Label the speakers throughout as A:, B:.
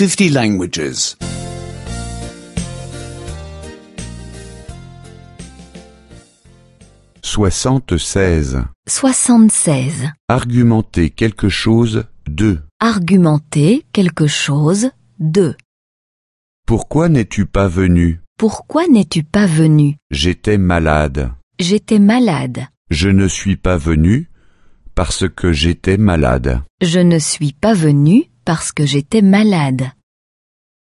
A: 50 languages.
B: 76.
C: 76.
B: Argumenter quelque chose de.
C: Argumenter quelque chose de.
B: Pourquoi n'es-tu pas venu?
C: Pourquoi n'es-tu pas venu?
B: J'étais malade.
C: J'étais malade.
B: Je ne suis pas venu parce que j'étais malade.
C: Je ne suis pas venu parce que j'étais malade.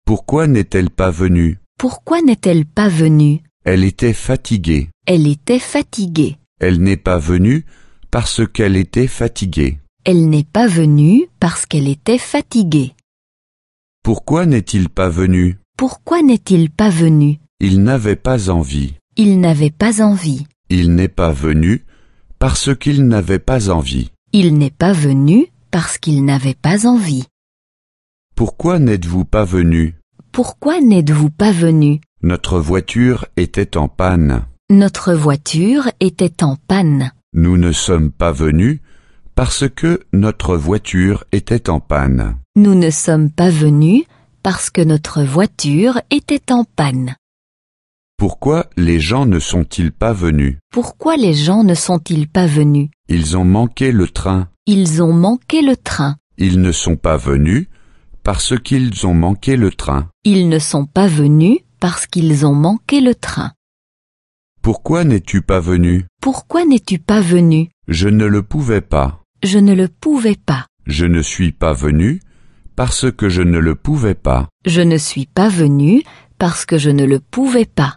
B: Pourquoi n'est-elle pas venue?
C: Pourquoi n'est-elle pas venue?
B: Elle était fatiguée.
C: Elle était fatiguée.
B: Elle n'est pas venue parce qu'elle était fatiguée.
C: Elle n'est pas venue parce qu'elle était fatiguée.
B: Pourquoi n'est-il pas venu?
C: Pourquoi n'est-il pas venu?
B: Il n'avait pas envie.
C: Il n'avait pas envie.
B: Il n'est pas venu parce qu'il n'avait pas envie.
C: Il n'est pas venu parce qu'il n'avait pas envie.
B: Pourquoi n'êtes-vous pas venu?
C: Pourquoi n'êtes-vous pas venu?
B: Notre voiture était en panne.
C: Notre voiture était en panne.
B: Nous ne sommes pas venus parce que notre voiture était en panne.
C: Nous ne sommes pas venus parce que notre voiture était en panne.
B: Pourquoi les gens ne sont-ils pas venus?
C: Pourquoi les gens ne sont-ils pas venus?
B: Ils ont manqué le train.
C: Ils ont manqué le train.
B: Ils ne sont pas venus parce qu'ils ont manqué le train.
C: Ils ne sont pas venus parce qu'ils ont manqué le train.
B: Pourquoi n'es-tu pas venu?
C: Pourquoi n'es-tu pas venu?
B: Je ne le pouvais pas.
C: Je ne le pouvais pas.
B: Je ne suis pas venu parce que je ne le pouvais pas.
C: Je ne suis pas venu parce que je ne le pouvais pas.